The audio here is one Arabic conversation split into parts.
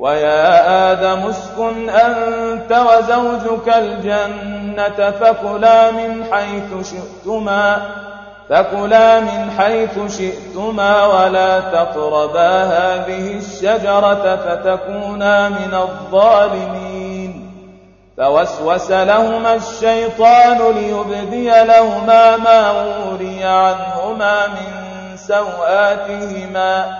ويا آدم اسكن أنت وزوجك الجنة فكلا من حيث شئتما فكلا من حيث شئتما ولا تقربا هذه الشجرة فتكونا من الظالمين. فوسوس لهما الشيطان ليبدي لهما ما وري عنهما من سوآتهما.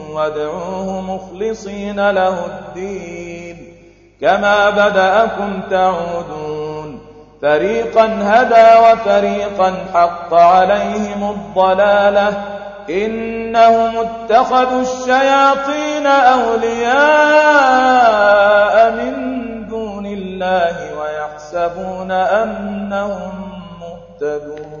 وادعوه مخلصين له الدين. كما بدأكم تعودون. فريقا هدى وفريقا حق عليهم الضلالة. إنهم اتخذوا الشياطين أولياء من دون الله ويحسبون أنهم مهتدون.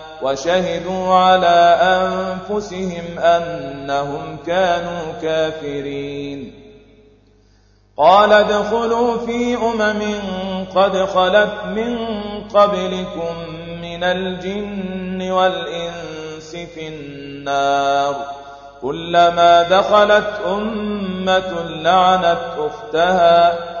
وشهدوا على أنفسهم أنهم كانوا كافرين. قال ادخلوا في أمم قد خلت من قبلكم من الجن والإنس في النار. كلما دخلت أمة لعنت أختها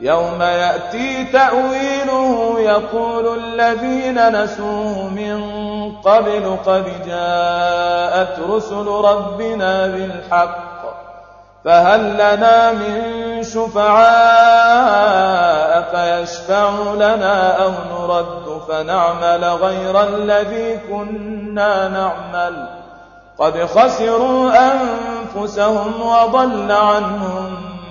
يوم يأتي تأويله يقول الذين نسوه من قبل قد جاءت رسل ربنا بالحق فهل لنا من شفعاء فيشفعوا لنا أو نرد فنعمل غير الذي كنا نعمل قد خسروا أنفسهم وضل عنهم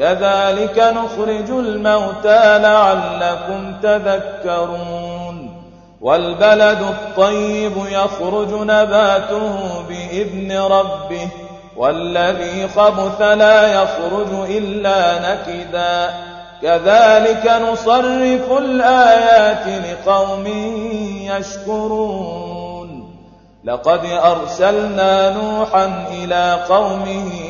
كذلك نخرج الموتى لعلكم تذكرون. والبلد الطيب يخرج نباته بإذن ربه والذي خبث لا يخرج إلا نكدا. كذلك نصرف الآيات لقوم يشكرون. لقد أرسلنا نوحا إلى قومه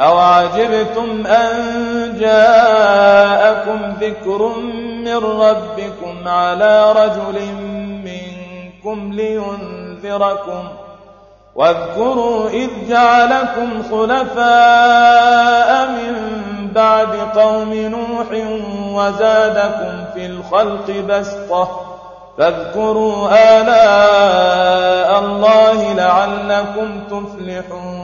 أوعجبتم أن جاءكم ذكر من ربكم على رجل منكم لينذركم واذكروا إذ جعلكم خلفاء من بعد قوم نوح وزادكم في الخلق بسطة فاذكروا آلاء الله لعلكم تفلحون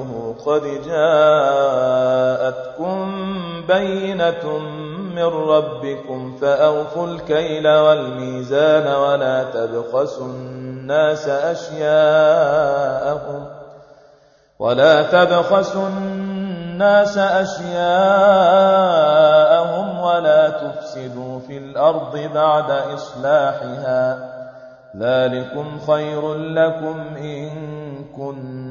قد جاءتكم بينة من ربكم فأوفوا الكيل والميزان ولا تبخسوا الناس أشياءهم ولا تبخسوا الناس أشياءهم ولا تفسدوا في الأرض بعد إصلاحها ذلكم خير لكم إن كنتم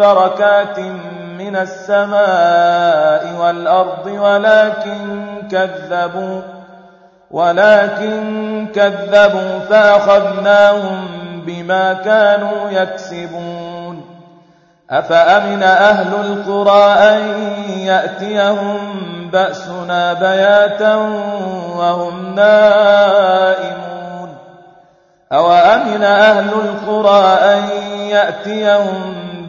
بركات من السماء والأرض ولكن كذبوا ولكن كذبوا فأخذناهم بما كانوا يكسبون. أفأمن أهل القرى أن يأتيهم بأسنا بياتا وهم نائمون؟ أوأمن أهل القرى أن يأتيهم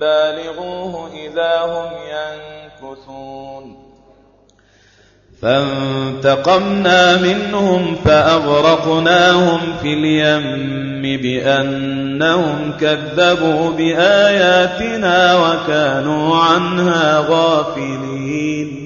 بالغوه إذا هم ينكثون فانتقمنا منهم فأغرقناهم في اليم بأنهم كذبوا بآياتنا وكانوا عنها غافلين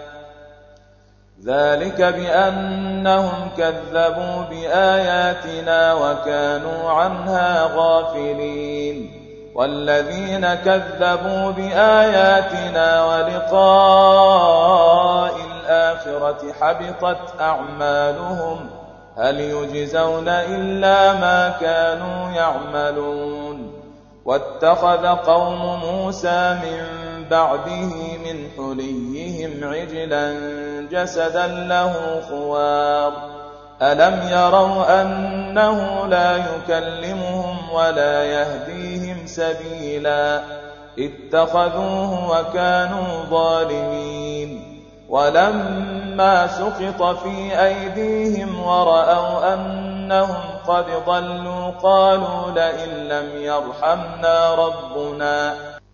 ذلك بأنهم كذبوا بآياتنا وكانوا عنها غافلين. والذين كذبوا بآياتنا ولقاء الآخرة حبطت أعمالهم. هل يجزون إلا ما كانوا يعملون. واتخذ قوم موسى من بعده من حليهم عجلا جسدا له خوار. ألم يروا أنه لا يكلمهم ولا يهديهم سبيلا؟ اتخذوه وكانوا ظالمين. ولما سقط في أيديهم ورأوا أنهم قد ضلوا قالوا لئن لم يرحمنا ربنا.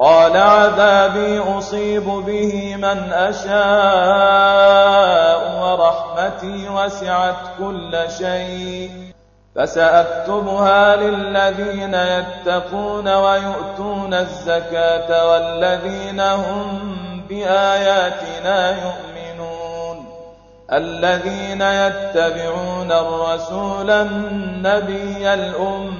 قال عذابي أصيب به من أشاء ورحمتي وسعت كل شيء. فسأكتبها للذين يتقون ويؤتون الزكاة والذين هم بآياتنا يؤمنون. الذين يتبعون الرسول النبي الأمي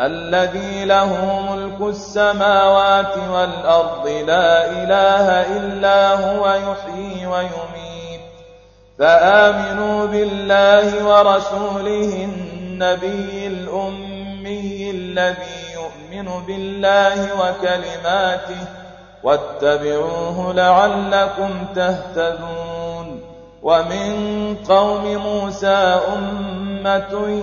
الذي له ملك السماوات والأرض لا إله إلا هو يحيي ويميت. فآمنوا بالله ورسوله النبي الأمي الذي يؤمن بالله وكلماته واتبعوه لعلكم تهتدون. ومن قوم موسى أمة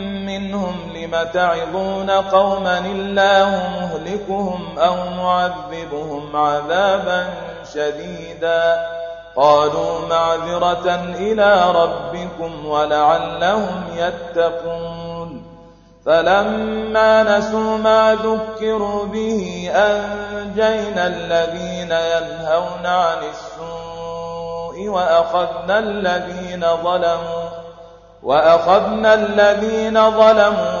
منهم لم تعظون قوما الله مهلكهم أو معذبهم عذابا شديدا قالوا معذرة إلى ربكم ولعلهم يتقون فلما نسوا ما ذكروا به أنجينا الذين ينهون عن السوء وأخذنا الذين ظلموا وأخذنا الذين ظلموا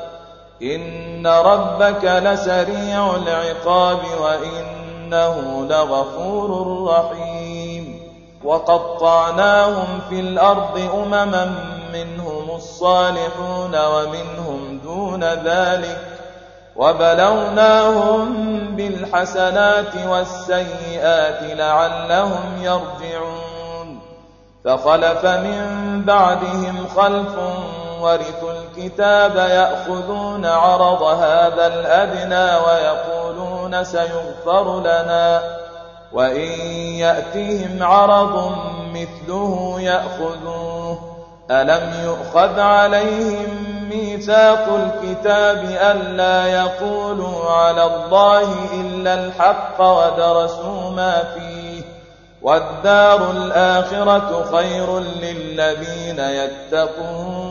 إن ربك لسريع العقاب وإنه لغفور رحيم وقطعناهم في الأرض أمما منهم الصالحون ومنهم دون ذلك وبلوناهم بالحسنات والسيئات لعلهم يرجعون فخلف من بعدهم خلف ورثوا الكتاب يأخذون عرض هذا الأدنى ويقولون سيغفر لنا. وإن يأتهم عرض مثله يأخذوه. ألم يؤخذ عليهم ميثاق الكتاب ألا يقولوا على الله إلا الحق ودرسوا ما فيه. والدار الآخرة خير للذين يتقون.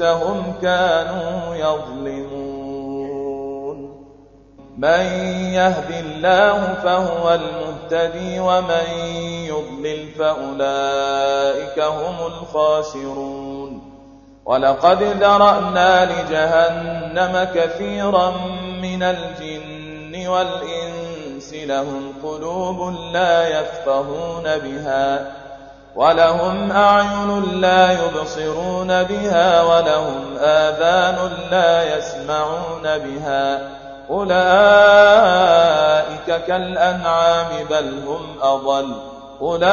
وأنفسهم كانوا يظلمون. من يهد الله فهو المهتدي ومن يضلل فأولئك هم الخاسرون. ولقد ذرأنا لجهنم كثيرا من الجن الجن والإنس لهم قلوب لا يفقهون بها. ولهم أعين لا يبصرون بها ولهم آذان لا يسمعون بها. أولئك كالأنعام بل هم أضل. أولئك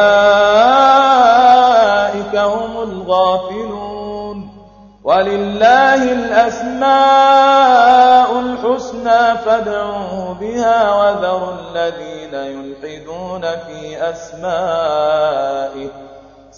هم الغافلون. ولله الأسماء الحسنى فادعوه بها وذروا الذين يلحدون في أسمائه.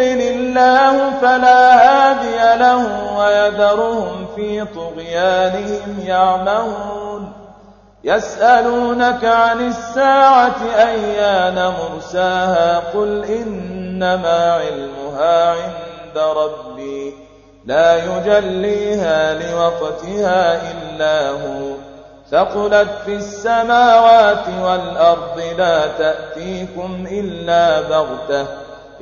يضلل الله فلا هادي له ويذرهم في طغيانهم يعمهون. يسألونك عن الساعة أيان مرساها؟ قل إنما علمها عند ربي. لا يجليها لوقتها إلا هو. ثقلت في السماوات والأرض لا تأتيكم إلا بغتة.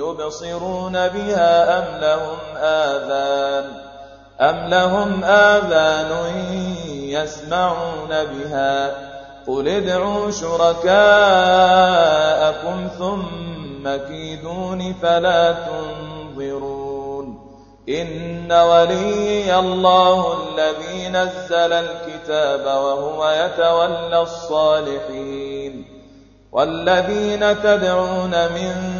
يبصرون بها أم لهم آذان أم لهم آذان يسمعون بها قل ادعوا شركاءكم ثم كيدون فلا تنظرون إن ولي الله الذي نزل الكتاب وهو يتولى الصالحين والذين تدعون من